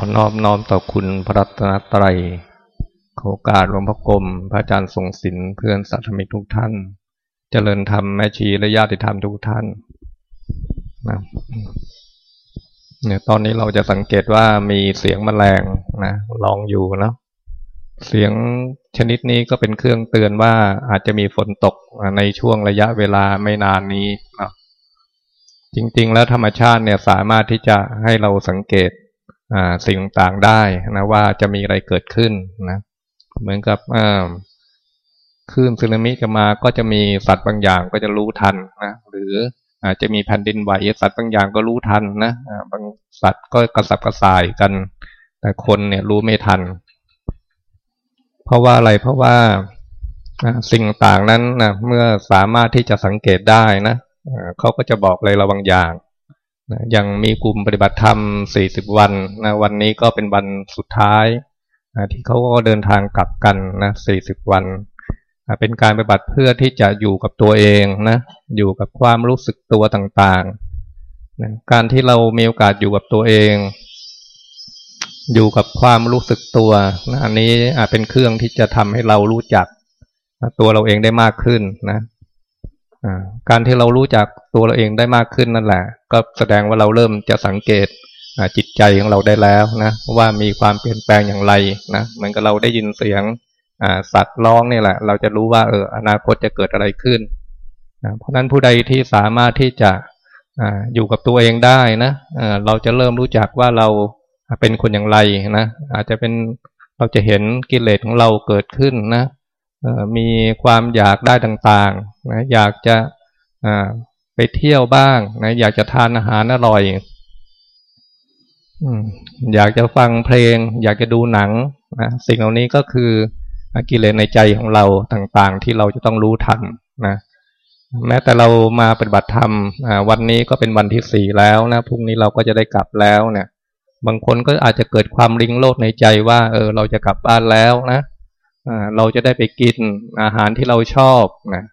ขอนอบน้อมต่อคุณพระรัตนตรัยขอกาสหลวงพ่อกรมพระอาจารย์ทรงศิลป์เพื่อนสัตธมิกทุกท่าน เจริญธรรมแม่ชีและญาติธรรมทุกท่านนะเนี่ยตอนนี้เราจะสังเกตว่ามีเสียงแมลงนะลองอยู่นะเสียงชนิดนี้ก็เป็นเครื่องเตือนว่าอาจจะมีฝนตกในช่วงระยะเวลาไม่นานนี้นะจริง ๆ แล้วธรรมชาติเนี่ยสามารถที่จะให้เราสังเกต สิ่งต่างๆได้นะว่าจะมีอะไรเกิดขึ้นนะเหมือนกับคลื่นสึนามิจะมาก็จะมีสัตว์บางอย่างก็จะรู้ทันนะหรืออาจจะมีแผ่นดินไหวสัตว์บางอย่างก็รู้ทันนะบางสัตว์ก็กระสับกระส่ายกัน แต่คนเนี่ยรู้ไม่ทัน เพราะว่าอะไรเพราะว่าสิ่งต่างนั้นนะเมื่อสามารถที่จะสังเกตได้นะเขาก็จะบอกอะไรเราบางอย่าง นะยังมีกลุ่มปฏิบัติธรรม 40 วันนะวันนี้ก็เป็นวันสุดท้ายนะที่เขาก็เดินทางกลับกันนะ40 วันนะเป็นการปฏิบัติเพื่อที่จะอยู่กับตัวเองนะอยู่กับความรู้สึกตัวต่างๆนะการที่เรามีโอกาสอยู่กับตัวเอง อยู่กับความรู้สึกตัวนะอันนี้อาจเป็นเครื่องที่จะทำให้เรารู้จักตัวเราเองได้มากขึ้นนะ การที่เรารู้จักตัวเราเองได้มากขึ้นนั่นแหละ ก็แสดงว่าเราเริ่มจะสังเกตจิตใจของเราได้แล้วนะว่ามีความเปลี่ยนแปลงอย่างไรนะเหมือนกับเราได้ยินเสียงสัตว์ร้องนี่แหละ เราจะรู้ว่าเอออนาคตจะเกิดอะไรขึ้นนะเพราะนั้นผู้ใดที่สามารถที่จะอยู่กับตัวเองได้นะเราจะเริ่มรู้จักว่าเราเป็นคนอย่างไรนะอาจจะเป็นเราจะเห็นกิเลสของเราเกิดขึ้นนะ มีความอยากได้ต่างๆนะอยากจะไปเที่ยวบ้างนะอยากจะทานอาหารอร่อยอยากจะฟังเพลง อยากจะดูหนังนะสิ่งเหล่านี้ก็คือกิเลสในใจของเราต่างๆ ที่เราจะต้องรู้ทันนะแม้แต่เรามาปฏิบัติธรรมวันนี้ก็เป็นวันที่สี่แล้วนะพรุ่งนี้เราก็จะได้กลับแล้วเนี่ย บางคนก็อาจจะเกิดความริงโลดในใจว่า เออ เราจะกลับบ้านแล้วนะ เราจะได้ไปกินอาหารที่เราชอบนะ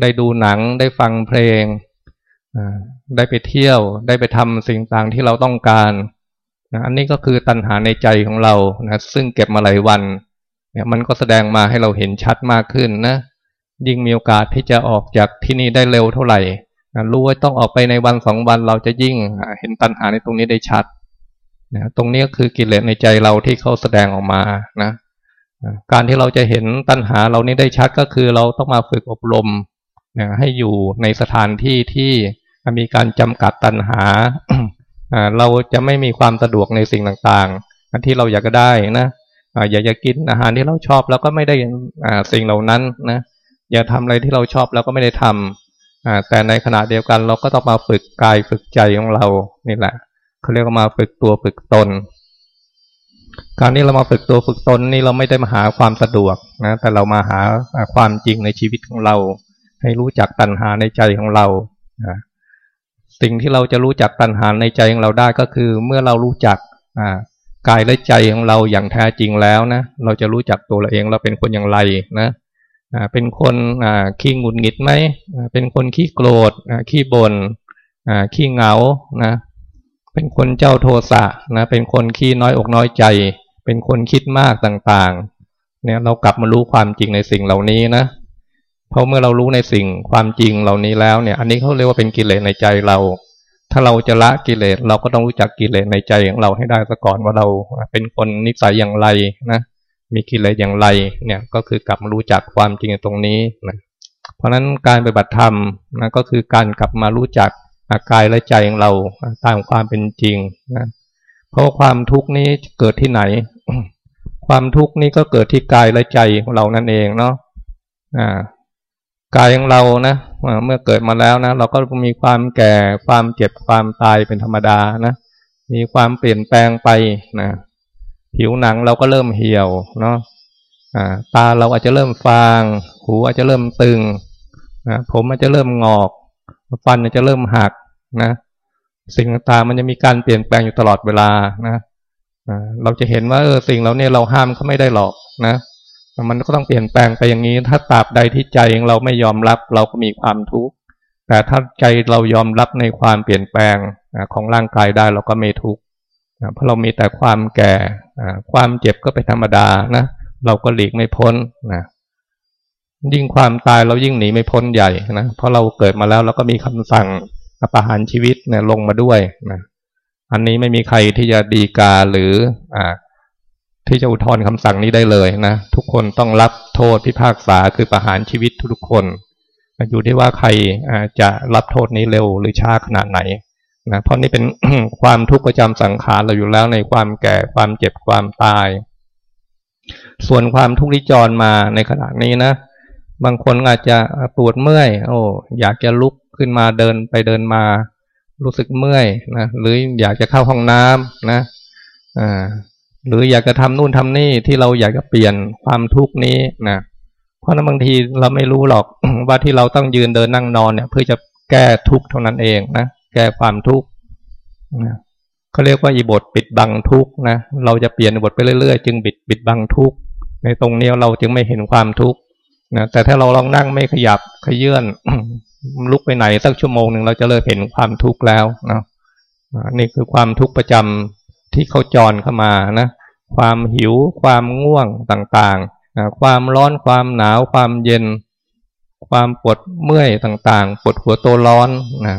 ได้ดูหนังได้ฟังเพลง ได้ไปเที่ยว ได้ไปทำสิ่งต่างที่เราต้องการนะอันนี้ก็คือตัณหาในใจของเรานะซึ่งเก็บมาหลายวันเนี่ยมันก็แสดงมาให้เราเห็นชัดมากขึ้นนะยิ่งมีโอกาสที่จะออกจากที่นี่ได้เร็วเท่าไหร่นะรู้ว่าต้องออกไปในวันสองวันเราจะยิ่งเห็นตัณหาในตรงนี้ได้ชัดนะตรงนี้ก็คือกิเลสในใจเราที่เขาแสดงออกมานะ การที่เราจะเห็นตัณหาเรานี้ได้ชัดก็คือเราต้องมาฝึกอบรมนะให้อยู่ในสถานที่ที่มีการจำกัดตัณหา เราจะไม่มีความสะดวกในสิ่งต่างๆที่เราอยากจะได้นะอยากจะกินอาหารที่เราชอบเราก็ไม่ได้สิ่งเหล่านั้นนะอยากทำอะไรที่เราชอบเราก็ไม่ได้ทำแต่ในขณะเดียวกันเราก็ต้องมาฝึกกายฝึกใจของเรานี่แหละเขาเรียกว่ามาฝึกตัวฝึกตน การนี้เรามาฝึกตัวฝึกตนนี่เราไม่ได้มาหาความสะดวกนะ แต่เรามาหาความจริงในชีวิตของเรา ให้รู้จักตัณหาในใจของเรานะสิ่งที่เราจะรู้จักตัณหาในใจของเราได้ก็คือ เมื่อเรารู้จักกายและใจของเราอย่างแท้จริงแล้วนะ เราจะรู้จักตัวเราเองเราเป็นคนอย่างไรนะเป็นคนขี้งุนหงิดไหมเป็นคนขี้โกรธขี้บน่นขี้เหงานะ เป็นคนเจ้าโทสะนะเป็นคนขี้น้อยอกน้อยใจ เป็นคนคิดมากต่างๆ เนี่ยเรากลับมารู้ความจริงในสิ่งเหล่านี้นะเพราะเมื่อเรารู้ในสิ่งความจริงเหล่านี้แล้วเนี่ย อันนี้เขาเรียกว่าเป็นกิเลสในใจเรา ถ้าเราจะละกิเลสเราก็ต้องรู้จักกิเลสในใจของเราให้ได้ซะก่อนว่าเราเป็นคนนิสัยอย่างไรนะมีกิเลสอย่างไรเนี่ยก็คือกลับมารู้จักความจริงตรงนี้นะเพราะฉะนั้นการปฏิบัติธรรมนะก็คือการกลับมารู้จัก กายและใจของเราตามความเป็นจริงนะเพราะความทุกข์นี้เกิดที่ไหน ความทุกข์นี้ก็เกิดที่กายและใจของเรานั่นเองเนาะกายของเรานะเมื่อเกิดมาแล้วนะ เราก็มีความแก่ความเจ็บความตายเป็นธรรมดานะ มีความเปลี่ยนแปลงไปนะผิวหนังเราก็เริ่มเหี่ยวเนาะตาเราอาจจะเริ่มฟาง หูอาจจะเริ่มตึงนะผมอาจจะเริ่มงอก ฟันจะเริ่มหักนะ สิ่งต่างๆมันจะมีการเปลี่ยนแปลงอยู่ตลอดเวลานะเราจะเห็นว่าเออสิ่งเราเนี่ยเราห้ามเขาไม่ได้หรอกนะมันก็ต้องเปลี่ยนแปลงไปอย่างนี้ ถ้าตราบใดที่ใจของเราไม่ยอมรับเราก็มีความทุกข์แต่ถ้าใจเรายอมรับในความเปลี่ยนแปลงของร่างกายได้เราก็ไม่ทุกข์เพราะเรามีแต่ความแก่ความเจ็บก็เป็นธรรมดานะ เราก็หลีกไม่พ้นนะ ยิ่งความตายเรายิ่งหนีไม่พ้นใหญ่นะเพราะเราเกิดมาแล้วเราก็มีคำสั่งประหารชีวิตเนี่ยลงมาด้วยนะอันนี้ไม่มีใครที่จะดีกาหรืออ่าที่จะอุทธรณ์คำสั่งนี้ได้เลยนะ ทุกคนต้องรับโทษพิพากษาคือประหารชีวิตทุกคน อยู่ที่ว่าใครจะรับโทษนี้เร็วหรือช้าขนาดไหนนะเพราะนี่เป็นความทุกข์ประจำสังขารเราอยู่แล้วในความแก่ความเจ็บความตาย ส่วนความทุกข์ที่จรมาในขณะนี้นะ บางคนอาจจะปวดเมื่อย โอ้อยากจะลุกขึ้นมาเดินไปเดินมา รู้สึกเมื่อยนะหรืออยากจะเข้าห้องน้ำนะอ่าหรืออยากจะทำนู่นทำนี่ที่เราอยากจะเปลี่ยนความทุกข์นี้นะเพราะนั้นบางทีเราไม่รู้หรอกว่าที่เราต้องยืนเดินนั่งนอนเนี่ย เพื่อจะแก้ทุกข์เท่านั้นเองนะแก้ความทุกข์นะเขาเรียกว่าอีบทปิดบังทุกข์นะเราจะเปลี่ยนบทไปเรื่อยๆ จึงบิดปิดบังทุกข์ในตรงนี้เราจึงไม่เห็นความทุกข์ นะแต่ถ้าเราลองนั่งไม่ขยับขยื่นลุกไปไหนสักชั่วโมงหนึ่งเราจะเริ่มเห็นความทุกข์แล้วนะนี่คือความทุกข์ประจำที่เขาจรเข้ามานะความหิว ความง่วงต่างๆความร้อนความหนาว ความเย็น ความปวดเมื่อยต่างๆ ปวดหัวตัวร้อนนะ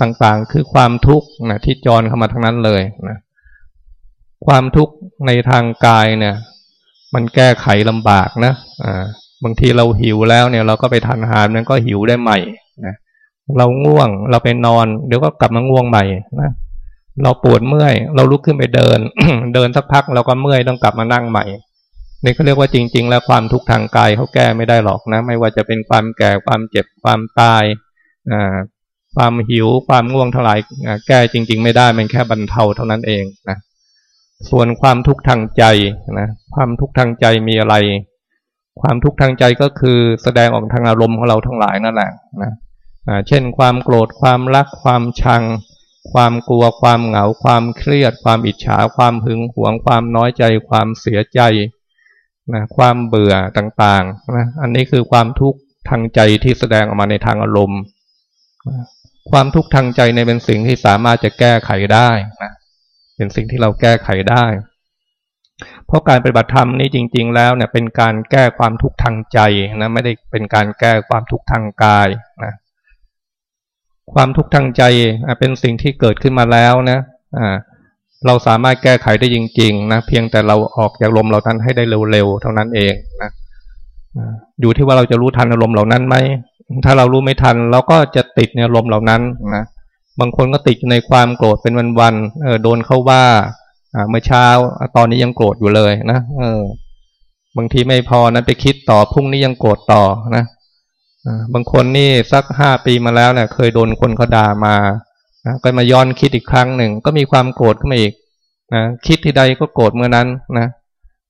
ต่างๆ คือความทุกข์นะที่จรเข้ามาทั้งนั้นเลยนะความทุกข์ในทางกายเนี่ย มันแก้ไขลำบากนะอ่า บางทีเราหิวแล้วเนี่ย เราก็ไปทานอาหารนั้นก็หิวได้ใหม่นะเราง่วงเราไปนอน เดี๋ยวก็กลับมาง่วงใหม่นะเราปวดเมื่อย เราลุกขึ้นไปเดิน เดินสักพักเราก็เมื่อยต้องกลับมานั่งใหม่นี่เขาเรียกว่าจริง ๆ แล้วความทุกข์ทางกายเขาแก้ไม่ได้หรอกนะ ไม่ว่าจะเป็นความแก่ความเจ็บความตายอ่าความหิวความง่วงทั้งหลายแก้จริง ๆ ไม่ได้มันแค่บรรเทาเท่านั้นเองนะส่วนความทุกข์ทางใจนะความทุกข์ทางใจมีอะไร ความทุกข์ทางใจก็คือแสดงออกทางอารมณ์ของเราทั้งหลายนั่นแหละนะเช่น ความโกรธความรัก ความชัง ความกลัว ความเหงา ความเครียด ความอิจฉา ความหึงหวง ความน้อยใจ ความเสียใจนะความเบื่อต่างๆนะอันนี้คือความทุกข์ทางใจที่แสดงออกมาในทางอารมณ์ ความทุกข์ทางใจในเป็นสิ่งที่สามารถจะแก้ไขได้นะเป็นสิ่งที่เราแก้ไขได้ เพราะการปฏิบัติธรรมนี่จริง ๆ แล้วเนี่ยเป็นการแก้ความทุกข์ทางใจนะไม่ได้เป็นการแก้ความทุกข์ทางกายนะความทุกข์ทางใจเป็นสิ่งที่เกิดขึ้นมาแล้วนะอ่าเราสามารถแก้ไขได้จริง ๆ นะเพียงแต่เราออกจากลมเหล่านั้นให้ได้เร็วๆเท่านั้นเองนะอยู่ที่ว่าเราจะรู้ทันอารมณ์เหล่านั้นไหมถ้าเรารู้ไม่ทัน เราก็จะติดในลมณ์เหล่านั้นนะบางคนก็ติดในความโกรธเป็นวันๆเออโดนเข้าว่า เมื่อเช้าตอนนี้ยังโกรธอยู่เลยนะเออบางทีไม่พอนะไปคิดต่อพรุ่งนี้ยังโกรธต่อนะบางคนนี่สักห้าปีมาแล้วเนี่ยเคยโดนคนเขาด่ามานะก็มาย้อนคิดอีกครั้งหนึ่งก็มีความโกรธขึ้นมาอีกนะคิดที่ใดก็โกรธเมื่อนั้นนะ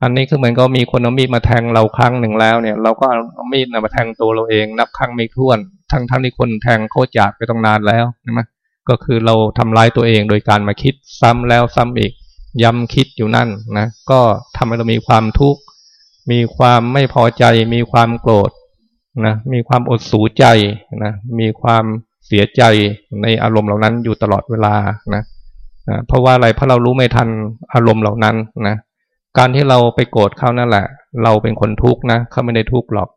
อันนี้คือเหมือนก็มีคนเอามีดมาแทงเราครั้งหนึ่งแล้วเนี่ย เราก็เอามีดมาแทงตัวเราเอง นับครั้งไม่ถ้วน ทั้งทั้งที่คนแทงโคจากไปต้องนานแล้วใช่ไหมก็คือเราทำร้ายตัวเองโดยการมาคิดซ้ำแล้วซ้ำอีก ย้ำคิดอยู่นั่นนะก็ทำให้เรามีความทุกข์มีความไม่พอใจ มีความโกรธนะมีความอดสูใจนะมีความเสียใจในอารมณ์เหล่านั้นอยู่ตลอดเวลานะนะเพราะว่าอะไรเพราะเรารู้ไม่ทันอารมณ์เหล่านั้นนะการที่เราไปโกรธเขานั่นแหละ เราเป็นคนทุกข์นะเขาไม่ได้ทุกข์หรอก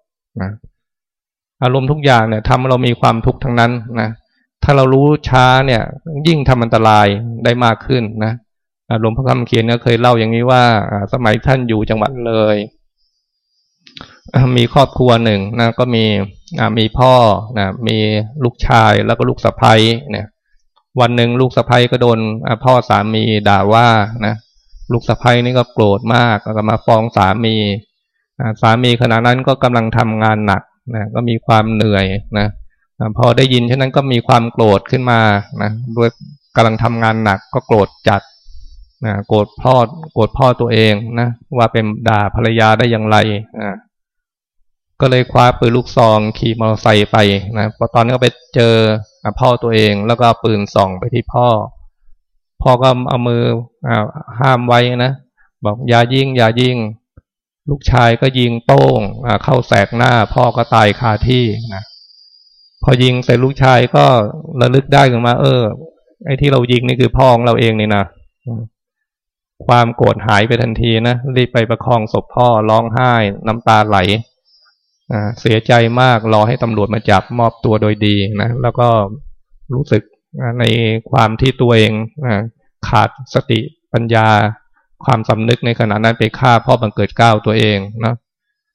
นะอารมณ์ทุกอย่างเนี่ยทำให้เรามีความทุกข์ทั้งนั้นนะถ้าเรารู้ช้าเนี่ยยิ่งทำอันตรายได้มากขึ้นนะ หลวงพ่อคำเขียนก็เคยเล่าอย่างนี้ว่าสมัยท่านอยู่จังหวัดเลย มีครอบครัวหนึ่งนะก็มีมีพ่อนะมีลูกชายแล้วก็ลูกสะใภ้เนี่ยวันหนึ่งลูกสะใภ้ก็โดนพ่อสามีด่าว่านะลูกสะพ้นี่ก็โกรธมากก็มาฟ้องสามีสามีขณะนั้นก็กำลังทำงานหนักนะก็มีความเหนื่อยนะพอได้ยินเช่นนั้นก็มีความโกรธขึ้นมานะด้วยกำลังทำงานหนักก็โกรธจัด นะโกรธพ่อโกรธพ่อตัวเองนะว่าเป็นด่าภรรยาได้อย่างไรนะก็เลยคว้าปืนลูกซองขี่มอเตอร์ไซค์ไปนะพอตอนนี้ก็ไปเจอพ่อตัวเอง แล้วก็ปืนส่องไปที่พ่อ พ่อก็เอามือห้ามไว้นะบอกอย่ายิงอย่ายิง ลูกชายก็ยิงโต้งเข้าแสกหน้า พ่อก็ตายคาที่นะพอยิงใส่ลูกชายก็ระลึกได้ขึ้นมา เออ ไอ้ที่เรายิงนี่คือพ่อของเราเองนี่นะ ความโกรธหายไปทันทีนะรีบไปประคองศพพ่อร้องไห้ น้ำตาไหลเสียใจมากรอให้ตำรวจมาจับมอบตัวโดยดีนะแล้วก็รู้สึกในความที่ตัวเองขาดสติปัญญา ความสำนึกในขณะนั้นไปฆ่าพ่อบังเกิดเก้าตัวเองนะ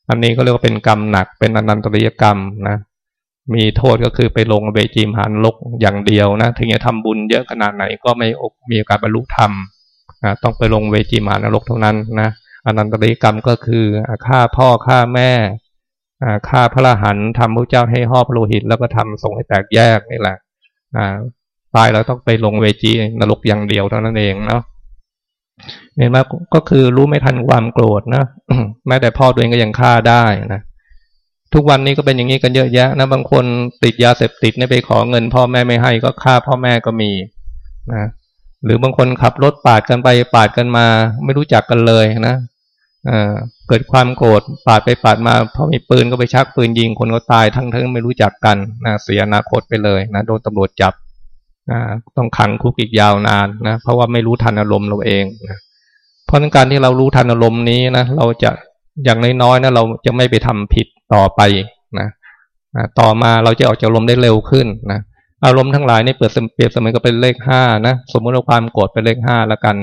อันนี้ก็เรียกว่าเป็นกรรมหนักเป็นอนันตริยกรรมนะมีโทษก็คือไปลงเบจีมหันลกอย่างเดียวนะถึงจะทำบุญเยอะขนาดไหนก็ไม่มีโอกาสบรรลุธรรม ต้องไปลงเวจีมานรกเท่านั้นนะอนันตริกรรมก็คือฆ่าพ่อฆ่าแม่ฆ่าพระหันทำพระเจ้าให้ห่อพระโลหิต แล้วก็ทำส่งให้แตกแยกนี่แหละตายแล้วต้องไปลงเวจีนรกอย่างเดียวเท่านั้นเองเนาะเห็นไหมก็คือรู้ไม่ทันความโกรธนะแม้แต่พ่อตัวเองก็ยังฆ่าได้นะทุกวันนี้ก็เป็นอย่างนี้กันเยอะแยะนะบางคนติดยาเสพติดเนี่ยไปขอเงิน พ่อแม่ไม่ให้ก็ฆ่าพ่อแม่ก็มีนะ หรือบางคนขับรถปาดกันไปปาดกันมา ไม่รู้จักกันเลยนะเกิดความโกรธปาดไปปาดมาพอมีปืนก็ไปชักปืนยิงคนก็ตายทั้งทั้งไม่รู้จักกันนะเสียอนาคตไปเลยนะโดนตำรวจจับต้องขังคุกอีกยาวนานนะเพราะว่าไม่รู้ทันอารมณ์เราเองนะเพราะงั้นการที่เรารู้ทันอารมณ์นี้นะเราจะอย่างน้อยๆนะเราจะไม่ไปทำผิดต่อไปนะต่อมาเราจะออกจากอารมณ์ได้เร็วขึ้นนะ อารมณ์ทั้งหลายนี่เปิดเปรียบเสมือนกับเป็นเลขห้านะสมมติว่าความโกรธเป็นเลขห้าแล้วกัน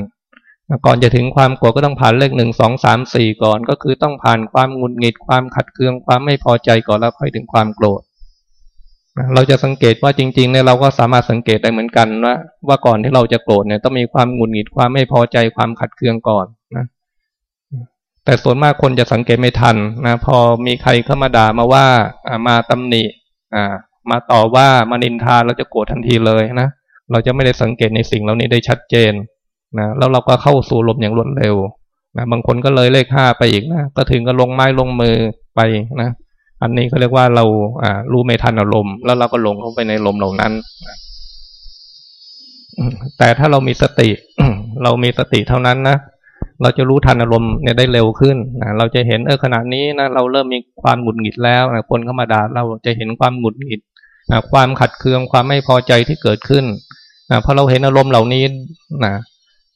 ก่อนจะถึงความโกรธก็ต้องผ่านเลขหนึ่งสองสามสี่ก่อน ก็คือต้องผ่านความหงุดหงิดความขัดเคืองความไม่พอใจก่อนแล้วค่อยถึงความโกรธเราจะสังเกตว่าจริงๆเนี่ยเราก็สามารถสังเกตได้เหมือนกันว่าว่าก่อนที่เราจะโกรธเนี่ยต้องมีความหงุดหงิดความไม่พอใจความขัดเคืองก่อนนะแต่ส่วนมากคนจะสังเกตไม่ทันนะพอมีใครเข้ามาด่ามาว่ามาตำหนิอ่า มาต่อว่ามานินทาเราจะโกรธทันทีเลยนะเราจะไม่ได้สังเกตในสิ่งเหล่านี้ได้ชัดเจนนะแล้วเราก็เข้าสู่ลมอย่างรวดเร็วนะบางคนก็เลยเลขห้าไปอีกนะก็ถึงก็ลงไม้ลงมือไปนะอันนี้เขาเรียกว่าเราอ่ารู้ไม่ทันอารมณ์แล้วเราก็หลงเข้าไปในลมเหล่านั้นแต่ถ้าเรามีสติ เรามีสติเท่านั้นนะเราจะรู้ทันอารมณ์เนี่ยได้เร็วขึ้นนะเราจะเห็นเออขณะนี้นะเราเริ่มมีความหงุดหงิดแล้วนะคนเข้ามาด่าเราจะเห็นความหงุดหงิด ความขัดเคืองความไม่พอใจที่เกิดขึ้นนะพอเราเห็นอารมณ์เหล่านี้นะ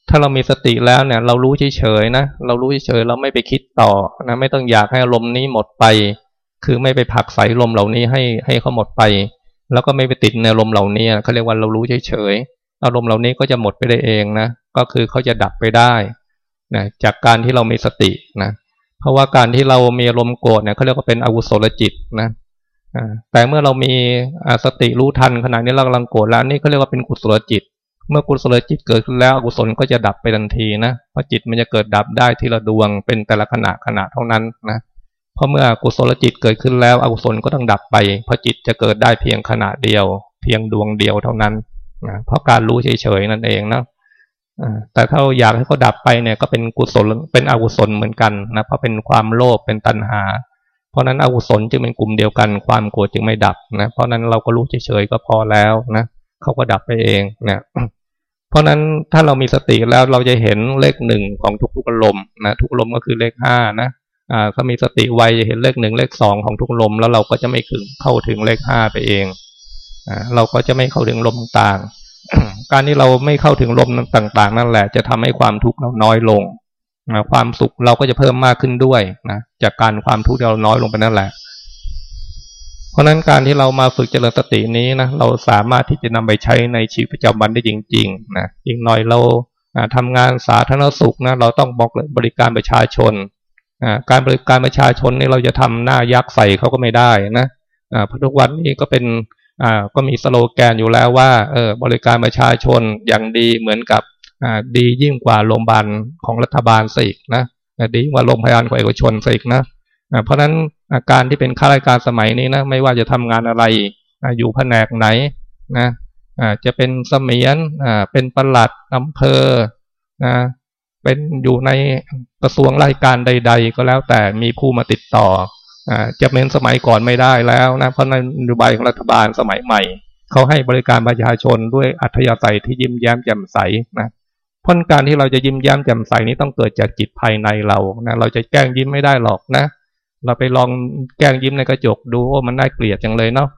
ถ้าเรามีสติแล้วเนี่ย เรารู้เฉยๆนะเรารู้เฉยๆเราไม่ไปคิดต่อนะไม่ต้องอยากให้อารมณ์นี้หมดไป คือไม่ไปผักใส่ลมเหล่านี้ให้ให้เขาหมดไป แล้วก็ไม่ไปติดในอารมณ์เหล่านี้เขาเรียกว่าเรารู้เฉยๆอารมณ์เหล่านี้ก็จะหมดไปได้เองนะก็คือเขาจะดับไปได้นะจากการที่เรามีสตินะเพราะว่าการที่เรามีอารมณ์โกรธเนี่ยเขาเรียกว่าเป็นอกุศลจิตนะ แต่เมื่อเรามีสติรู้ทันขณะนี้เรากำลังโกรธแล้วนี่เขาเรียกว่าเป็นกุศลจิต เมื่อกุศลจิตเกิดขึ้นแล้วอกุศลก็จะดับไปทันทีนะเพราะจิตมันจะเกิดดับได้ทีละดวงเป็นแต่ละขณะขณะเท่านั้นนะเพราะเมื่อกุศลจิตเกิดขึ้นแล้วอกุศลก็ต้องดับไป เพราะจิตจะเกิดได้เพียงขณะเดียว เพียงดวงเดียวเท่านั้นนะเพราะการรู้เฉยๆนั่นเองนะแต่ถ้าอยากให้เขาดับไปเนี่ยก็เป็นกุศลเป็นอกุศลเหมือนกันนะเพราะเป็นความโลภเป็นตัณหา เพราะนั้นอกุศลจึงเป็นกลุ่มเดียวกัน ความโกรธจึงไม่ดับนะ เพราะนั้นเราก็รู้เฉยๆก็พอแล้วนะเขาก็ดับไปเองนะเพราะนั้นถ้าเรามีสติแล้วเราจะเห็นเลขหนึ่งของทุกๆลมนะทุกลมก็คือเลขห้านะอ่าถ้ามีสติไวจะเห็นเลขหนึ่งเลขสองของทุกลมแล้วเราก็จะไม่ถึงเข้าถึงเลขห้าไปเองอ่าเราก็จะไม่เข้าถึงลมต่างการที่เราไม่เข้าถึงลมต่าง ๆ นั่นแหละ จะทำให้ความทุกข์เราน้อยลง นะความสุขเราก็จะเพิ่มมากขึ้นด้วยนะจากการความทุกข์เราน้อยลงไปนั่นแหละ เพราะนั้นการที่เรามาฝึกเจริญสตินี้นะเราสามารถที่จะนำไปใช้ในชีวิตประจำวันได้จริงๆนะอีกหน่อยเราทำงานสาธารณสุขนะเราต้องบอกบริการประชาชนการบริการประชาชนนี่เราจะทำหน้ายักษ์ใส่เขาก็ไม่ได้นะเพราะทุกวันนี้ก็เป็นอ่าก็มีสโลแกนอยู่แล้วว่าเออบริการประชาชนอย่างดีเหมือนกับ ดียิ่งกว่าโรงพยาบาลของรัฐบาลสิกนะดีกว่าโรงพยาบาลของเอกชนสิกนะเพราะฉะนั้นอาการที่เป็นข้าราชการสมัยนี้นะไม่ว่าจะทำงานอะไรอยู่แผนกไหนนะจะเป็นเสมียนเป็นประหลัดอำเภอนะเป็นอยู่ในกระทรวงราชการใด ๆ ก็แล้วแต่มีผู้มาติดต่อจะเป็นสมัยก่อนไม่ได้แล้วนะเพราะนโยบายของรัฐบาลสมัยใหม่เขาให้บริการประชาชนด้วยอัธยาศัยที่ยิ้มแย้มแจ่มใสนะ พราะการที่เราจะยิ้มแย้มแจ่มใสนี้ต้องเกิดจากจิตภายในเรานะเราจะแกล้งยิ้มไม่ได้หรอกนะ เราไปลองแกล้งยิ้มในกระจกดูว่ามันน่าเกลียดจังเลยเนาะ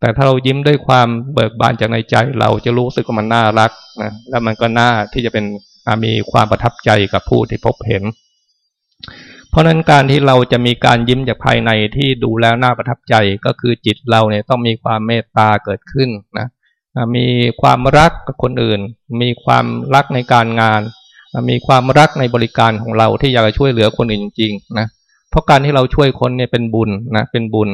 แต่ถ้าเรายิ้มด้วยความเบิกบานจากในใจเราจะรู้สึกว่ามันน่ารักนะแล้วมันก็น่าที่จะเป็นมีความประทับใจกับผู้ที่พบเห็น เพราะนั้นการที่เราจะมีการยิ้มจากภายในที่ดูแล้วน่าประทับใจก็คือจิตเราเนี่ยต้องมีความเมตตาเกิดขึ้นนะ มีความรักกับคนอื่น มีความรักในการงาน มีความรักในบริการของเราที่อยากจะช่วยเหลือคนอื่นจริงๆนะเพราะการที่เราช่วยคนเนี่ยเป็นบุญนะเป็นบุญ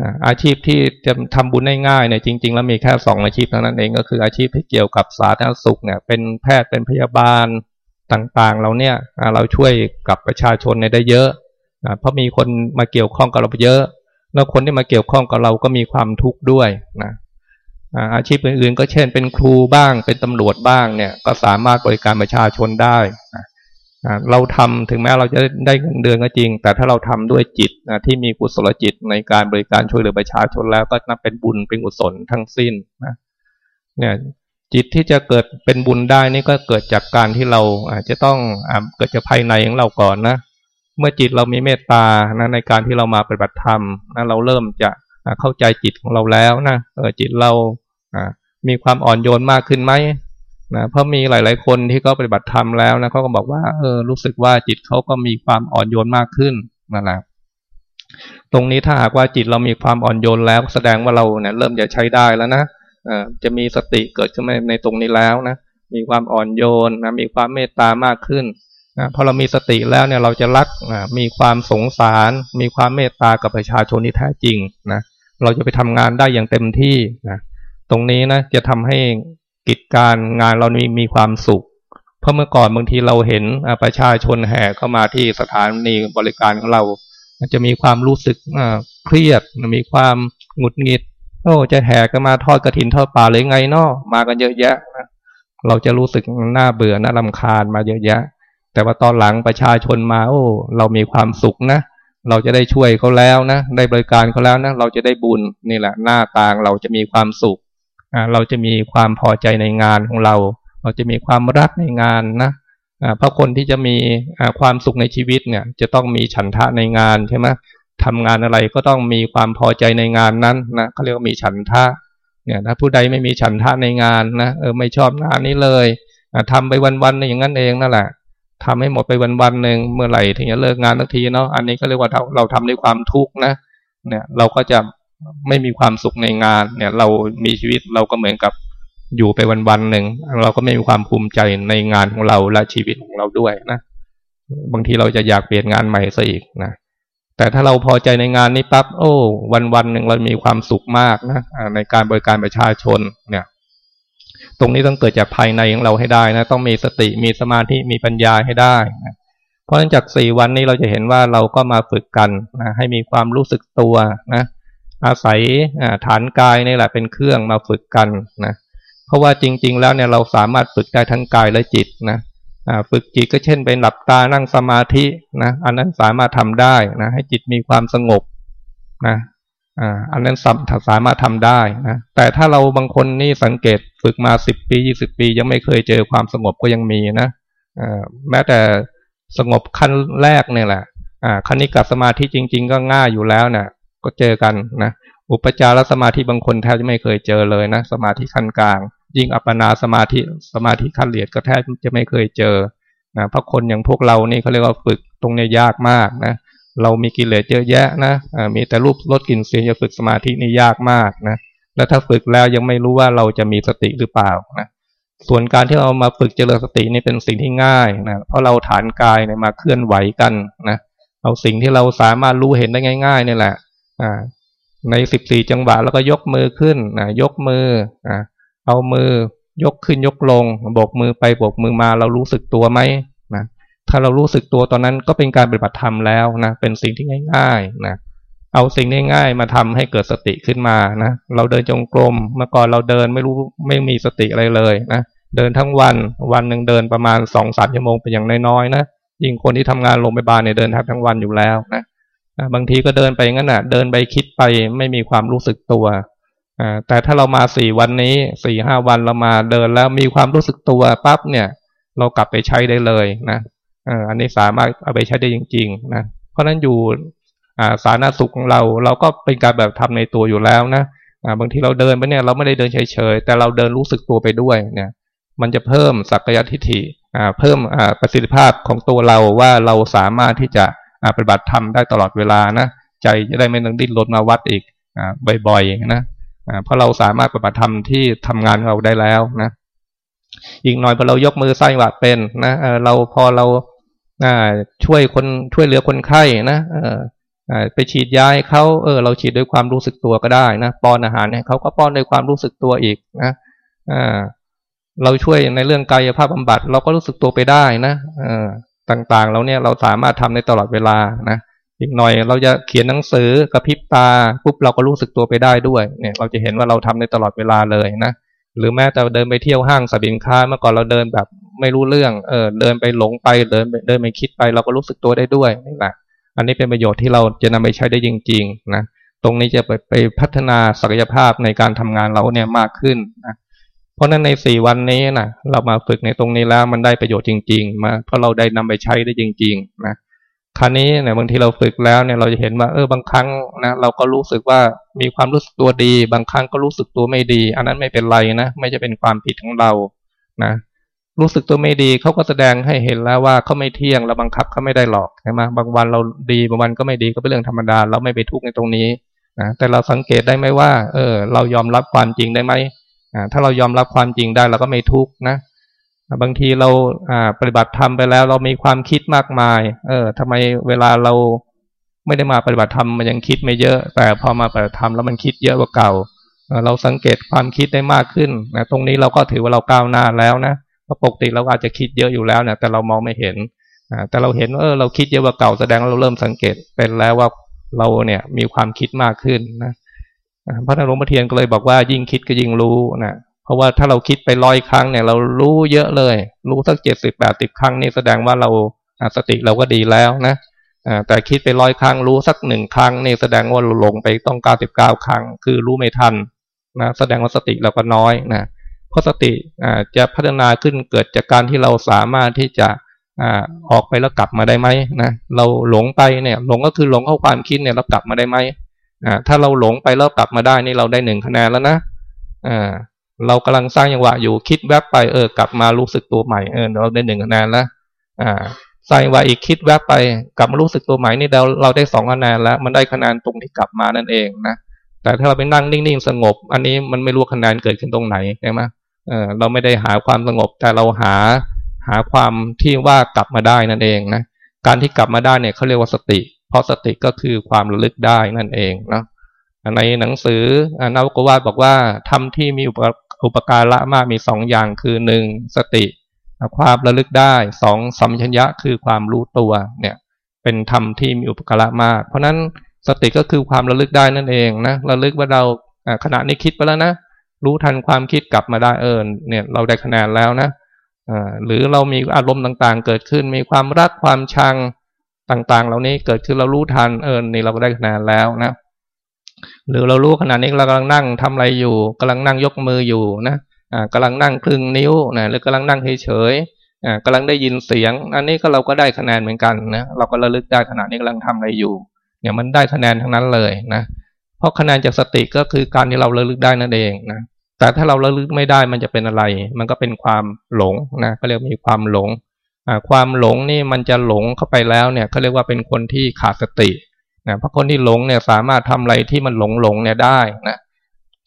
นะอาชีพที่จะทำบุญได้ง่ายเนี่ยจริง ๆ แล้วมีแค่สองอาชีพเท่านั้นเองก็คืออาชีพที่เกี่ยวกับสาธารณสุขเนี่ยเป็นแพทย์เป็นพยาบาลต่างๆ เราเนี่ยเราช่วยกับประชาชนเนี่ยได้เยอะนะเพราะมีคนมาเกี่ยวข้องกับเราเยอะ แล้วคนที่มาเกี่ยวข้องกับเราก็มีความทุกข์ด้วยนะ อาชีพอื่นๆ ก็เช่นเป็นครูบ้างเป็นตำรวจบ้างเนี่ยก็สามารถบริการประชาชนได้เราทำถึงแม้เราจะได้เงินเดือนก็จริง แต่ถ้าเราทำด้วยจิตที่มีกุศลจิตในการบริการช่วยเหลือประชาชนแล้วก็นับเป็นบุญเป็นกุศลทั้งสิ้นนะเนี่ยจิตที่จะเกิดเป็นบุญได้นี่ก็เกิดจากการที่เราอาจจะต้องเกิดจากภายในของเราก่อนนะเมื่อจิตเรามีเมตตานะในการที่เรามาปฏิบัติธรรมนะเราเริ่มจะเข้าใจจิตของเราแล้วนะเออจิตเรา มีความอ่อนโยนมากขึ้นไหมนะเพราะมีหลาย ๆ คนที่ก็ปฏิบัติธรรมแล้วนะเขาก็บอกว่าเออรู้สึกว่าจิตเขาก็มีความอ่อนโยนมากขึ้นนั่นแหละตรงนี้ถ้าหากว่าจิตเรามีความอ่อนโยนแล้ว แสดงว่าเราเนี่ยเริ่มจะใช้ได้แล้วนะเออจะมีสติเกิดขึ้นในตรงนี้แล้วนะมีความอ่อนโยนนะมีความเมตตามากขึ้นนะพอเรามีสติแล้วเนี่ยเราจะรักนะมีความสงสาร มีความเมตตากับประชาชนที่แท้จริงนะเราจะไปทำงานได้อย่างเต็มที่นะ ตรงนี้นะจะทำให้กิจการงานเรามีมีความสุข เพราะเมื่อก่อนบางทีเราเห็นประชาชนแห่เข้ามาที่สถานีบริการของเราจะมีความรู้สึกเครียดมีความหงุดหงิดโอ้จะแห่กันมาทอดกระถินทอดป่าหรือไงเนาะมากันเยอะแยะเราจะรู้สึกน่าเบื่อน่าลำคาญมาเยอะแยะ แต่ว่าตอนหลังประชาชนมา โอ้ เรามีความสุขนะ เราจะได้ช่วยเขาแล้วนะ ได้บริการเขาแล้วนะ เราจะได้บุญนี่แหละ หน้าต่างเราจะมีความสุข เราจะมีความพอใจในงานของเรา เราจะมีความรักในงานนะเพราะคนที่จะมีความสุขในชีวิตเนี่ยจะต้องมีฉันทะในงานใช่ไหมทำงานอะไรก็ต้องมีความพอใจในงานนั้นนะเขาเรียกว่ามีฉันทะเนี่ยถ้าผู้ใดไม่มีฉันทะในงานนะเออไม่ชอบงานนี้เลยทำไปวันๆอย่างนั้นเองนั่นแหละทำให้หมดไปวันๆหนึ่งเมื่อไหร่ถึงจะเลิกงานทักทีเนาะอันนี้ก็เรียกว่าเราเราทำด้วยความทุกข์นะเนี่ยเราก็จะ ไม่มีความสุขในงานเนี่ย เรามีชีวิตเราก็เหมือนกับอยู่ไปวันๆหนึ่งเราก็ไม่มีความภูมิใจในงานของเราและชีวิตของเราด้วยนะบางทีเราจะอยากเปลี่ยนงานใหม่ซะอีกนะแต่ถ้าเราพอใจในงานนี้ปั๊บโอ้วันวันหนึ่งเรามีความสุขมากนะในการบริการประชาชนเนี่ย ตรงนี้ต้องเกิดจากภายในของเราให้ได้นะ ต้องมีสติมีสมาธิมีปัญญาให้ได้นะเพราะฉะนั้นจากสี่วันนี้เราจะเห็นว่าเราก็มาฝึกกันนะให้มีความรู้สึกตัวนะ อาศัยฐานกายนี่แหละเป็นเครื่องมาฝึกกันนะเพราะว่าจริง ๆ แล้วเนี่ยเราสามารถฝึกได้ทั้งกายและจิตนะฝึกจิตก็เช่นเป็นหลับตานั่งสมาธินะอันนั้นสามารถทำได้นะให้จิตมีความสงบนะอันนั้นสามารถทำได้นะแต่ถ้าเราบางคนนี่สังเกตฝึกมาสิบปียี่สิบปี ยังไม่เคยเจอความสงบก็ยังมีนะแม้แต่สงบขั้นแรกเนี่ยแหละคณิกสมาธิจริง ๆ ก็ง่ายอยู่แล้วเนะี่ย ก็เจอกันนะอุปจารสมาธิบางคนแทบจะไม่เคยเจอเลยนะ สมาธิขั้นกลาง ยิ่งอัปปนาสมาธิสมาธิขั้นละเอียดก็แทบจะไม่เคยเจอนะเพราะคนอย่างพวกเรานี่เขาเรียกว่าฝึกตรงนี้ยากมากนะเรามีกิเลสเยอะแยะนะมีแต่รูปลดกลิ่นเสียงจะฝึกสมาธินี่ยากมากนะแล้วถ้าฝึกแล้วยังไม่รู้ว่าเราจะมีสติหรือเปล่านะส่วนการที่เรามาฝึกเจริญสตินี่เป็นสิ่งที่ง่ายนะเพราะเราฐานกายเนี่ยมาเคลื่อนไหวกันนะเอาสิ่งที่เราสามารถรู้เห็นได้ง่ายๆนี่แหละ ในสิบสี่จังหวะแล้วก็ยกมือขึ้นนะยกมือนะเอามือยกขึ้นยกลงโบกมือไปโบกมือมาเรารู้สึกตัวไหมนะถ้าเรารู้สึกตัวตอนนั้นก็เป็นการปฏิบัติธรรมแล้วนะเป็นสิ่งที่ง่ายๆนะเอาสิ่งง่ายๆมาทำให้เกิดสติขึ้นมานะเราเดินจงกรมเมื่อก่อนเราเดินไม่รู้ไม่มีสติอะไรเลยนะเดินทั้งวันวันหนึ่งเดินประมาณสองสามชั่วโมงเป็นอย่างน้อยๆนะยิ่งคนที่ทำงานโรงพยาบาลเนี่ยเดินแทบทั้งวันอยู่แล้วนะ บางทีก็เดินไปงั้นน่ะ เดินไปคิดไปไม่มีความรู้สึกตัวแต่ถ้าเรามาสี่วันนี้สี่ห้าวันเรามาเดินแล้วมีความรู้สึกตัวปั๊บเนี่ย เรากลับไปใช้ได้เลยนะอันนี้สามารถเอาไปใช้ได้จริง ๆ นะเพราะนั้นอยู่สาธารณสุขของเราเราก็เป็นการแบบทำในตัวอยู่แล้วนะบางทีเราเดินไปเนี่ยเราไม่ได้เดินเฉยๆแต่เราเดินรู้สึกตัวไปด้วยเนี่ย มันจะเพิ่มสักยทิฏฐิเพิ่มประสิทธิภาพของตัวเราว่าเราสามารถที่จะ ปฏิบัติธรรมได้ตลอดเวลานะใจจะได้ไม่ต้องดิ้นรนมาวัดอีกบ่อยๆนะเพราะเราสามารถปฏิบัติธรรมที่ทำงานเราได้แล้วนะอีกหน่อยพอเรายกมือสร้างวัดเป็นนะเราพอเราช่วยคนช่วยเหลือคนไข้นะไปฉีดยาให้เขาเออ เราฉีดด้วยความรู้สึกตัวก็ได้นะป้อนอาหารให้เขาก็ป้อนด้วยความรู้สึกตัวอีกนะอ่าเราช่วยในเรื่องกายภาพบำบัด เราก็รู้สึกตัวไปได้นะ ต่างๆ เราเนี่ยเราสามารถทำในตลอดเวลานะอีกหน่อยเราจะเขียนหนังสือกระพริบตาปุ๊บเราก็รู้สึกตัวไปได้ด้วยเนี่ยเราจะเห็นว่าเราทำในตลอดเวลาเลยนะหรือแม้แต่เดินไปเที่ยวห้างสบินค้าเมื่อก่อนเราเดินแบบไม่รู้เรื่องเออเดินไปหลงไปเดินเดินไปคิดไปเราก็รู้สึกตัวได้ด้วยนี่แหละอันนี้เป็นประโยชน์ที่เราจะนำไปใช้ได้จริง ๆ นะ ตรงนี้จะไปไปพัฒนาศักยภาพในการทำงานเราเนี่ยมากขึ้นนะ เพราะนั้นในสี่วันนี้นะเรามาฝึกในตรงนี้แล้วมันได้ประโยชน์จริง ๆ มา เพราะเราได้นำไปใช้ได้จริง ๆ นะครั้นี้เนี่ยบางทีเราฝึกแล้วเนี่ยเราจะเห็นว่าเออบางครั้งนะเราก็รู้สึกว่ามีความรู้สึกตัวดี บางครั้งก็รู้สึกตัวไม่ดี อันนั้นไม่เป็นไรนะไม่จะเป็นความผิดของเรานะรู้สึกตัวไม่ดีเขาก็แสดงให้เห็นแล้วว่าเขาไม่เที่ยงเราบังคับเขาไม่ได้หรอกใช่ไหมบางวันเราดีบางวันก็ไม่ดีก็เป็นเรื่องธรรมดา เราไม่ไปทุกข์ในตรงนี้นะแต่เราสังเกตได้ไหมว่า เออ เรายอมรับความจริงได้ไหม ถ้าเรายอมรับความจริงได้เราก็ไม่ทุกข์นะบางทีเราอ่าปฏิบัติธรรมไปแล้ว เรามีความคิดมากมาย เออทำไมเวลาเราไม่ได้มาปฏิบัติธรรมมันยังคิดไม่เยอะ แต่พอมาปฏิบัติธรรมแล้วมันคิดเยอะกว่าเก่า เราสังเกตความคิดได้มากขึ้นนะตรงนี้เราก็ถือว่าเราก้าวหน้าแล้วนะเพราะปกติเราอาจจะคิดเยอะอยู่แล้วนะแต่เรามองไม่เห็นแต่เราเห็นว่าเออเราคิดเยอะกว่าเก่าแสดงเราเริ่มสังเกตเป็นแล้วว่าเราเนี่ยมีความคิดมากขึ้นนะ พระนรงค์พระเทียนก็เลยบอกว่ายิ่งคิดก็ยิ่งรู้นะเพราะว่าถ้าเราคิดไปร้อยครั้งเนี่ย เรารู้เยอะเลย รู้สักเจ็ดสิบแปดสิบครั้งนี่แสดงว่าเราสติเราก็ดีแล้วนะแต่คิดไปร้อยครั้งรู้สักหนึ่งครั้งนี่แสดงว่าเราลงไปต้องเก้าสิบเก้าครั้ง คือรู้ไม่ทันนะแสดงว่าสติเราก็น้อยนะเพราะสติจะพัฒนาขึ้นเกิดจากการที่เราสามารถที่จะออกไปแล้วกลับมาได้ไหมนะเราหลงไปเนี่ยหลงก็คือหลงเข้าความคิดเนี่ยเรากลับมาได้ไหม ถ้าเราหลงไปแล้วกลับมาได้นี่เราได้หนึ่งคะแนนแล้วนะเรากำลังสร้างยังหวะอยู่คิดแวบไปเออกลับมารู้สึกตัวใหม่เออเราได้หนึ่งคะแนนแล้วอ่าสร้างยังหวะอีกคิดแวบไปกลับมารู้สึกตัวใหม่นี่เราเราได้สองคะแนนแล้ว มันได้คะแนนตรงที่กลับมานั่นเองนะแต่ถ้าเราไปนั่งนิ่งๆสงบ อันนี้มันไม่รู้คะแนนเกิดขึ้นตรงไหนใช่ไหมเออเราไม่ได้หาความสงบแต่เราหาหาความที่ว่ากลับมาได้นั่นเองนะ การที่กลับมาได้เนี่ยเขาเรียกว่าสติ เพราะสติก็คือความระลึกได้นั่นเองนะในหนังสือนาวกวาดบอกว่าทำที่มีอุปการะมากมีสองอย่างคือหนึ่งสติความระลึกได้สองสัมชัญญะคือความรู้ตัวเนี่ยเป็นธรรมที่มีอุปการะมาก เพราะนั้นสติก็คือความระลึกได้นั่นเองนะระลึกว่าเราขณะนี้คิดไปแล้วนะรู้ทันความคิดกลับมาได้เออเนี่ยเราได้คะแนนแล้วนะ หรือเรามีอารมณ์ต่างๆ เกิดขึ้น มีความรักความชังต่างๆ เหล่านี้เกิดขึ้นเรารู้ทันเออนี่เราก็ได้คะแนนแล้วนะหรือเรารู้ขณะนี้เรากำลังนั่งทำอะไรอยู่กำลังนั่งยกมืออยู่นะอ่ากำลังนั่งครึ่งนิ้วนะหรือกำลังนั่งเฉยๆอ่ากำลังได้ยินเสียง อันนี้ก็เราก็ได้คะแนนเหมือนกันนะเราก็ระลึกได้ขณะนี้กำลังทำอะไรอยู่เนี่ยมันได้คะแนนทั้งนั้นเลยนะเพราะคะแนนจากสติก็คือการที่เราระลึกได้นั่นเองนะ แต่ถ้าเราระลึกไม่ได้มันจะเป็นอะไร มันก็เป็นความหลงนะก็เรียกมีความหลงความหลงนี่มันจะหลงเข้าไปแล้วเนี่ยเขาเรียกว่าเป็นคนที่ขาดสตินะเพราะคนที่หลงเนี่ยสามารถทำอะไรที่มันหลงหลงเนี่ยได้นะ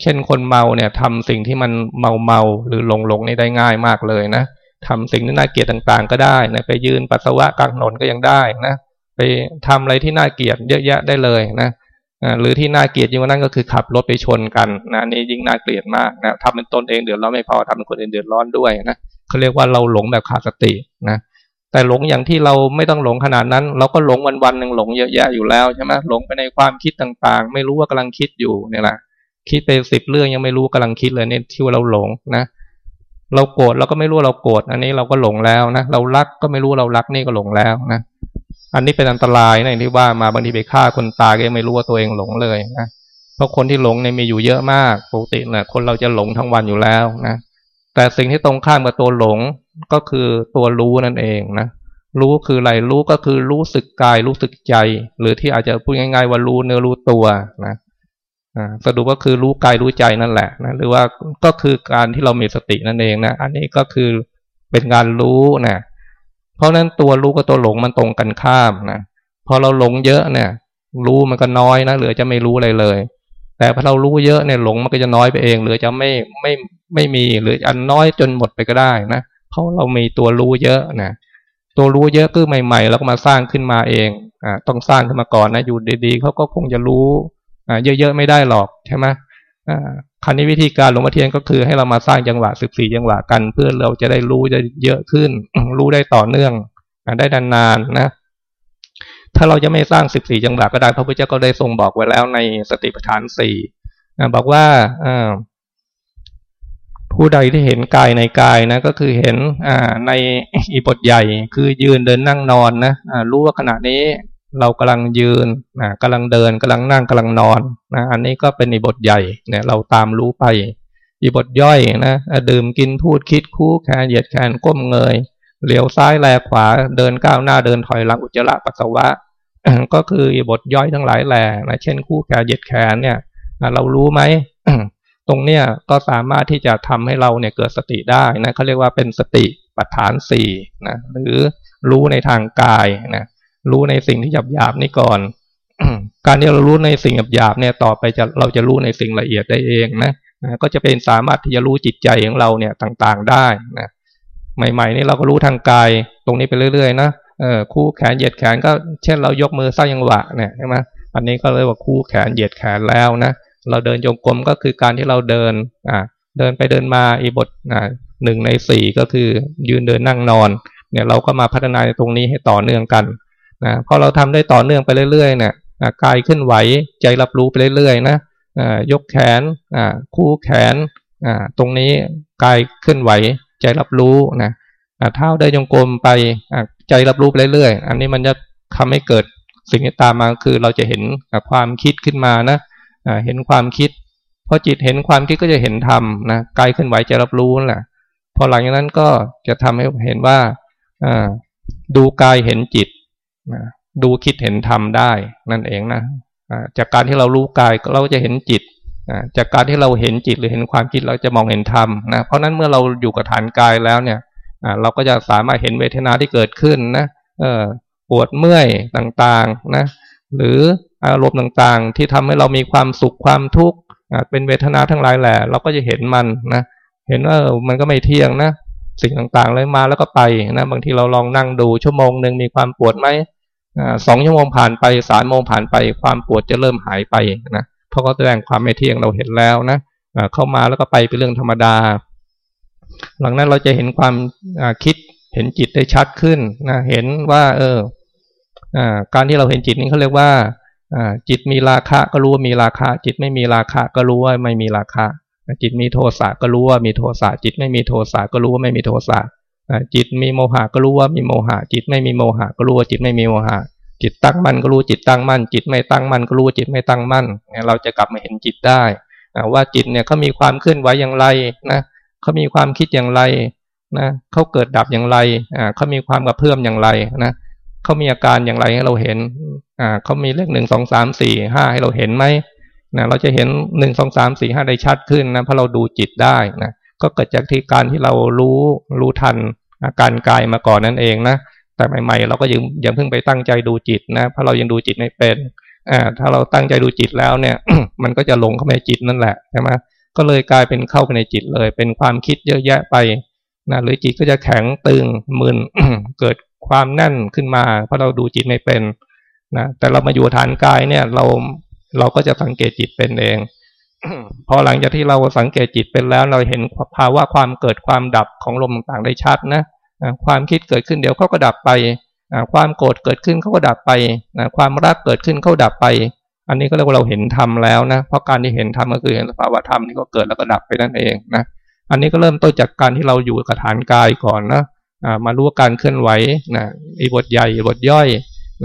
เช่นคนเมาเนี่ยทำสิ่งที่มันเมาเมาหรือหลงหลงนี่ได้ง่ายมากเลยนะทำสิ่งที่น่าเกลียดต่างๆ ก็ได้นะไปยืนปัสสาวะกลางถนนก็ยังได้นะไปทำอะไรที่น่าเกลียดเยอะแยะได้เลยนะ หรือที่น่าเกลียดยิ่งกว่านั้นก็คือขับรถไปชนกันนะนี่ยิ่งน่าเกลียดมากนะทำเป็นตนเองเดือดร้อนไม่พอทำเป็นคนอื่นเดือดร้อนด้วยนะเขาเรียกว่าเราหลงแบบขาดสตินะแต่หลงอย่างที่เราไม่ต้องหลงขนาดนั้น เราก็หลงวันวันหนึ่งหลงเยอะแยะอยู่แล้วใช่ไหมหลงไปในความคิดต่างๆ ไม่รู้ว่ากำลังคิดอยู่เนี่ยแหละคิดไปสิบเรื่องยังไม่รู้กำลังคิดเลยเนี่ยที่ว่าเราหลงนะ เราโกรธเราก็ไม่รู้เราโกรธอันนี้เราก็หลงแล้วนะเรารักก็ไม่รู้เรารักนี่ก็หลงแล้วนะ อันนี้เป็นอันตรายนะที่ว่ามาบางทีไปฆ่าคนตายก็ไม่รู้ว่าตัวเองหลงเลยนะเพราะคนที่หลงเนี่ยมีอยู่เยอะมากปกตินะคนเราจะหลงทั้งวันอยู่แล้วนะแต่สิ่งที่ตรงข้ามกับตัวหลงก็คือตัวรู้นั่นเองนะรู้คืออะไรรู้ก็คือรู้สึกกายรู้สึกใจ หรือที่อาจจะพูดง่าย ๆ ว่ารู้เนื้อรู้ตัวนะสรุปก็คือรู้กายรู้ใจนั่นแหละนะหรือว่าก็คือการที่เรามีสตินั่นเองนะอันนี้ก็คือเป็นการรู้นะ เพราะนั้นตัวรู้กับตัวหลงมันตรงกันข้ามนะพอเราหลงเยอะเนี่ย รู้มันก็น้อยนะเหลือจะไม่รู้อะไรเลย แต่พอเรารู้เยอะเนี่ยหลงมันก็จะน้อยไปเองเหลือจะไม่ไม่ไม่มีหรืออันน้อยจนหมดไปก็ได้นะเพราะเรามีตัวรู้เยอะนะตัวรู้เยอะคือใหม่ๆเราก็มาสร้างขึ้นมาเองอ่าต้องสร้างขึ้นมาก่อนนะอยู่ดีๆเขาก็คงจะรู้อ่าเยอะๆไม่ได้หรอกใช่ไหมอ่า คันนี้วิธีการหลวงพ่อเทียนก็คือให้เรามาสร้างจังหวะสิบสี่จังหวะกัน เพื่อเราจะได้รู้จะเยอะขึ้น รู้ได้ต่อเนื่องได้นานๆนะ ถ้าเราจะไม่สร้างสิบสี่จังหวะก็ได้พระพุทธเจ้าก็ได้ทรงบอกไว้แล้วในสติปัฏฐานสี่บอกว่าผู้ใดที่เห็นกายในกายนะก็คือเห็นในอีบทใหญ่ คือยืนเดินนั่งนอนนะรู้ว่าขณะนี้ เรากำลังยืนนะกำลังเดินกำลังนั่งกำลังนอนนะอันนี้ก็เป็นอีบทใหญ่เนี่ยเราตามรู้ไปอีบทย่อยนะดื่มกินพูดคิดคู่แขนเหยียดแขนก้มเงยเหลียวซ้ายแลขวาเดินก้าวหน้าเดินถอยหลังอุจจาระปัสสาวะ ก็คืออีบทย่อยทั้งหลายแหล่นะเช่นคู่แขนเหยียดแขนเนี่ยเรารู้ไหมตรงเนี้ยก็สามารถที่จะทำให้เราเนี่ยเกิดสติได้นะเขาเรียกว่าเป็นสติปัฏฐานสี่นะหรือรู้ในทางกายนะ รู้ในสิ่งที่หยาบหยาบนี่ก่อน การที่เรารู้ในสิ่งหยาบหยาบเนี่ยต่อไปจะเราจะรู้ในสิ่งละเอียดได้เองนะก็จะเป็นสามารถที่จะรู้จิตใจของเราเนี่ยต่างๆได้นะใหม่ๆนี่เราก็รู้ทางกายตรงนี้ไปเรื่อยๆนะเออคู่แขนเหยียดแขนก็เช่นเรายกมือสร้างยังหวะเนี่ยใช่ไหมอันนี้ก็เลยว่าคู่แขนเหยียดแขนแล้วนะเราเดินจงกรมก็คือการที่เราเดินอ่าเดินไปเดินมาอีบทอ่าหนึ่งในสี่ก็คือยืนเดินนั่งนอน เนี่ยเราก็มาพัฒนาตรงนี้ให้ต่อเนื่องกัน นะพอเราทำได้ต่อเนื่องไปเรื่อยๆเนี่ยกายขึ้นไหวใจรับรู้ไปเรื่อยๆนะยกแขนคู่แขนตรงนี้กายขึ้นไหว ใจรับรู้นะเท้าได้จงกรมไปใจรับรู้ไปเรื่อยๆอันนี้มันจะทำให้เกิดสิ่งที่ตามมาคือเราจะเห็นความคิดขึ้นมานะเห็นความคิดพอจิตเห็นความคิดก็จะเห็นธรรมนะกายขึ้นไหวใจรับรู้นั่นแหละพอหลังจากนั้นก็จะทำให้เห็นว่าดูกายเห็นจิต ดูคิดเห็นธรรมได้นั่นเองนะจากการที่เรารู้กายเราจะเห็นจิตจากการที่เราเห็นจิตหรือเห็นความคิดเราจะมองเห็นธรรมนะเพราะนั้นเมื่อเราอยู่กับฐานกายแล้วเนี่ยเราก็จะสามารถเห็นเวทนาที่เกิดขึ้นนะปวดเมื่อยต่างๆนะหรืออารมณ์ต่างๆ ที่ทำให้เรามีความสุขความทุกข์เป็นเวทนาทั้งหลายแหละเราก็จะเห็นมันนะเห็นว่ามันก็ไม่เที่ยงนะสิ่งต่างๆเลยมาแล้วก็ไปนะบางทีเราลองนั่งดูชั่วโมงหนึ่งมีความปวดไหม สองชั่วโมงผ่านไปสามโมงผ่านไปความปวดจะเริ่มหายไปนะเพราะก็แสดงความไม่เที่ยงเราเห็นแล้วนะเข้ามาแล้วก็ไปเป็นเรื่องธรรมดา หลังนั้นเราจะเห็นความคิดเห็นจิตได้ชัดขึ้นนะเห็นว่า เออการที่เราเห็นจิตนี้เขาเรียกว่าจิตมีราคะก็รู้ว่ามีราคะ จิตไม่มีราคะก็รู้ว่าไม่มีราคะ จิตมีโทสะก็รู้ว่ามีโทสะจิตไม่มีโทสะก็รู้ว่าไม่มีโทสะ จิตมีโมหะก็รู้ว่ามีโมหะ จิตไม่มีโมหะก็รู้ว่าจิตไม่มีโมหะ จิตตั้งมั่นก็รู้จิตตั้งมั่น จิตไม่ตั้งมั่นก็รู้ว่าจิตไม่ตั้งมั่นเราจะกลับมาเห็นจิตได้ว่าจิตเนี่ยเขามีความเคลื่อนไหวอย่างไรนะเขามีความคิดอย่างไรนะเขาเกิดดับอย่างไรอ่าเขามีความกระเพื่อมอย่างไรนะเขามีอาการอย่างไรให้เราเห็นอ่าเขามีเลขหนึ่งสองสามสี่ห้าให้เราเห็นไหมนะเราจะเห็นหนึ่งสองสามสี่ห้าได้ชัดขึ้นนะเพราะเราดูจิตได้นะ ก็เกิดจากที่การที่เรารู้รู้ทันอาการกายมาก่อนนั่นเองนะแต่ใหม่ๆ เราก็ยังยังเพิ่งไปตั้งใจดูจิตนะเพราะเรายังดูจิตไม่เป็นอ่าถ้าเราตั้งใจดูจิตแล้วเนี่ย มันก็จะหลงเข้าไปจิตนั่นแหละใช่ไหมก็เลยกลายเป็นเข้าไปในจิตเลย เป็นความคิดเยอะแยะไปนะหรือจิตก็จะแข็งตึงมึนเกิดความแน่นขึ้นมา เพราะเราดูจิตไม่เป็นนะแต่เรามาอยู่ฐานกายเนี่ยเราเราก็จะสังเกตจิตเป็นเอง พอหลังจากที่เราสังเกตจิตเป็นแล้ว เราเห็นภาวะความเกิดความดับของลมต่างๆได้ชัดนะความคิดเกิดขึ้นเดี๋ยวเขาก็ดับไปความโกรธเกิดขึ้นเขาก็ดับไปความรักเกิดขึ้นเขาดับไป อันนี้ก็เรียกว่าเราเห็นธรรมแล้วนะเพราะการที่เห็นธรรมก็คือเห็นสภาวะธรรมที่ก็เกิดแล้วก็ดับไปนั่นเองนะอันนี้ก็เริ่มต้นจากการที่เราอยู่กับฐานกายก่อนนะมารู้การเคลื่อนไหวนะอีบทใหญ่บทย่อย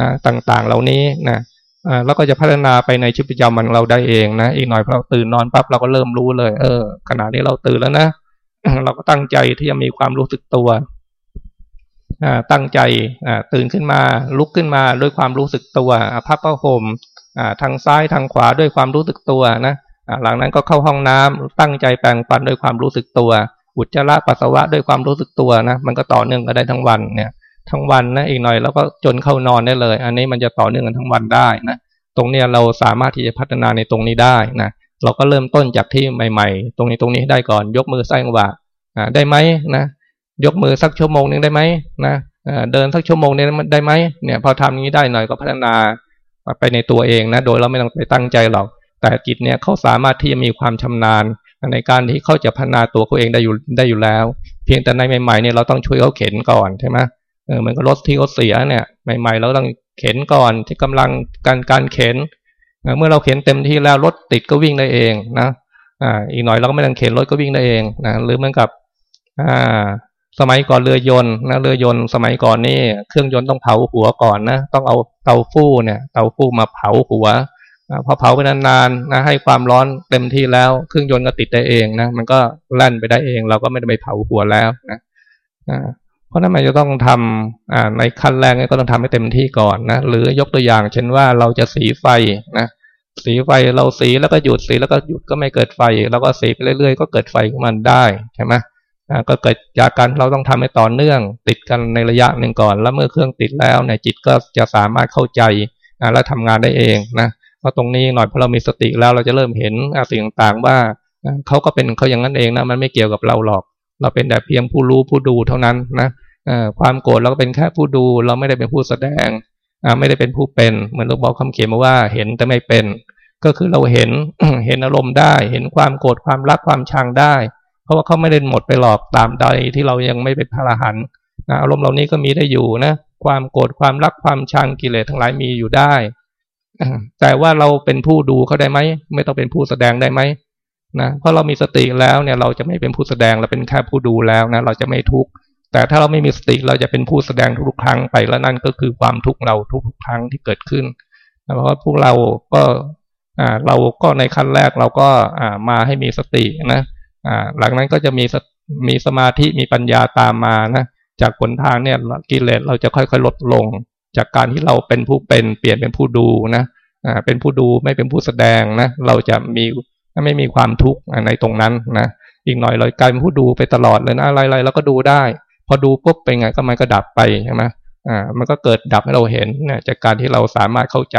นะต่างๆ เหล่านี้นะ แล้วก็จะพัฒนาไปในชีวิตประจำวันเราได้เองนะอีกหน่อยพอเราตื่นนอนปั๊บเราก็เริ่มรู้เลย เออขณะนี้เราตื่นแล้วนะเราก็ตั้งใจที่จะมีความรู้สึกตัวตั้งใจตื่นขึ้นมาลุกขึ้นมาด้วยความรู้สึกตัวพับผ้าห่มอ่าทางซ้ายทางขวาด้วยความรู้สึกตัวนะอ่าหลังนั้นก็เข้าห้องน้ำตั้งใจแปรงฟันด้วยความรู้สึกตัว อุจจาระปัสสาวะด้วยความรู้สึกตัวนะมันก็ต่อเนื่องกันได้ทั้งวันเนี่ย ทั้งวันนะอีกหน่อยแล้วก็จนเข้านอนได้เลย อันนี้มันจะต่อเนื่องกันทั้งวันได้นะตรงเนี้ยเราสามารถที่จะพัฒนาในตรงนี้ได้นะเราก็เริ่มต้นจากที่ใหม่ ๆ ตรงนี้ตรงนี้ได้ก่อนยกมือสร้างว่าได้ไหมนะยกมือสักชั่วโมงนึงได้ไหมนะเดินสักชั่วโมงนึงได้ไหมเนี่ยพอทำนี้ได้หน่อยก็พัฒนาไปในตัวเองนะโดยเราไม่ต้องไปตั้งใจหรอกแต่จิตเนี่ยเขาสามารถที่จะมีความชำนาญในการที่เขาจะพัฒนาตัวเขาเองได้อยู่ได้อยู่แล้ว เพียงแต่ในใหม่ๆเนี่ยเราต้องช่วยเขาเข็นก่อนใช่ไหม เออมันก็รถที่เขาเสียเนี่ย ใหม่ๆเราต้องเข็นก่อนที่กำลังการการเข็นเมื่อเราเข็นเต็มที่แล้วรถติดก็วิ่งได้เองนะอ่าอีกหน่อยเราก็ไม่ต้องเข็นรถก็วิ่งได้เองนะหรือเหมือนกับอ่าสมัยก่อนเรือยนต์นะเรือยนต์สมัยก่อนนี่เครื่องยนต์ต้องเผาหัวก่อนนะต้องเอาเตาฟู่เนี่ยเตาฟู่มาเผาหัวพอเผาไปนานๆนะให้ความร้อนเต็มที่แล้ว เครื่องยนต์ก็ติดได้เองนะมันก็แล่นไปได้เอง เราก็ไม่ได้ไปเผาหัวแล้วนะ เพราะนั้นมันจะต้องทำในขั้นแรกก็ต้องทำให้เต็มที่ก่อนนะหรือยกตัวอย่างเช่นว่าเราจะสีไฟนะสีไฟเราสีแล้วก็หยุดสีแล้วก็หยุดก็ไม่เกิดไฟ แล้วก็สีไปเรื่อยๆ ก็เกิดไฟขึ้นมาได้ใช่ไหมก็เกิดจากการเราต้องทำให้ต่อเนื่อง ติดกันในระยะหนึ่งก่อน แล้วเมื่อเครื่องติดแล้วเนี่ยจิตก็จะสามารถเข้าใจและทำงานได้เองนะเพราะตรงนี้หน่อยพอเรามีสติแล้วเราจะเริ่มเห็นสิ่งต่างๆว่าเขาก็เป็นเขาอย่างนั้นเองนะมันไม่เกี่ยวกับเราหรอก เราเป็นแต่เพียงผู้รู้ผู้ดูเท่านั้นนะความโกรธเราก็เป็นแค่ผู้ดู เราไม่ได้เป็นผู้แสดงไม่ได้เป็นผู้เป็นเหมือนลูกบอกคำเขียนมาว่าเห็นแต่ไม่เป็น ก็คือเราเห็นเห็นอารมณ์ได้ เห็นความโกรธความรักความชังได้ เพราะว่าเขาไม่ได้หมดไปหลอกตามใดที่เรายังไม่เป็นพระอรหันต์อารมณ์เหล่านี้ก็มีได้อยู่นะความโกรธความรักความชังกิเลสทั้งหลายมีอยู่ได้แต่ว่าเราเป็นผู้ดูเขาได้ไหมไม่ต้องเป็นผู้แสดงได้ไหม นะเพราะเรามีสติแล้วเนี่ยเราจะไม่เป็นผู้แสดงเราเป็นแค่ผู้ดูแล้วนะเราจะไม่ทุกข์แต่ถ้าเราไม่มีสติเราจะเป็นผู้แสดงทุกครั้งไปแล้วนั่นก็คือความทุกข์เราทุกๆครั้งที่เกิดขึ้นนะเพราะพวกเราก็อ่าเราก็ในขั้นแรกเราก็อ่ามาให้มีสตินะอ่าหลังนั้นก็จะมีมีสมาธิมีปัญญาตามมานะจากผลทางเนี่ยกิเลสเราจะค่อยๆลดลง จากการที่เราเป็นผู้เป็นเปลี่ยนเป็นผู้ดูนะอ่าเป็นผู้ดูไม่เป็นผู้แสดงนะเราจะมี ไม่มีความทุกข์ในตรงนั้นนะอีกหน่อยเรากลายเป็นผู้ดูไปตลอดเลยนะอะไรๆเราก็ดูได้ พอดูปุ๊บไปไงก็มันก็ดับไปใช่ไหมอ่ามันก็เกิดดับให้เราเห็นนะจากการที่เราสามารถเข้าใจ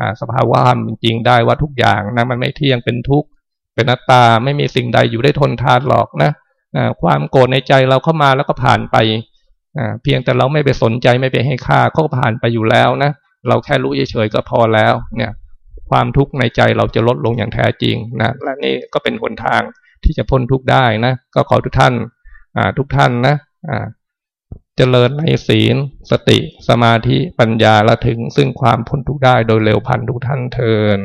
อ่าสภาวะความจริงได้ว่าทุกอย่างนะมันไม่เที่ยงเป็นทุกข์เป็นนัตตาไม่มีสิ่งใดอยู่ได้ทนทานหรอกนะความโกรธในใจเราเข้ามาแล้วก็ผ่านไปเพียงแต่เราไม่ไปสนใจไม่ไปให้ค่าก็ผ่านไปอยู่แล้วนะเราแค่รู้เฉยๆก็พอแล้วเนี่ย ความทุกข์ในใจเราจะลดลงอย่างแท้จริงนะและนี่ก็เป็นหนทางที่จะพ้นทุกข์ได้นะ ก็ขอทุกท่านทุกท่านนะเจริญในศีล สติ สมาธิปัญญาละถึงซึ่งความพ้นทุกข์ได้โดยเร็วพันทุกท่านเทิน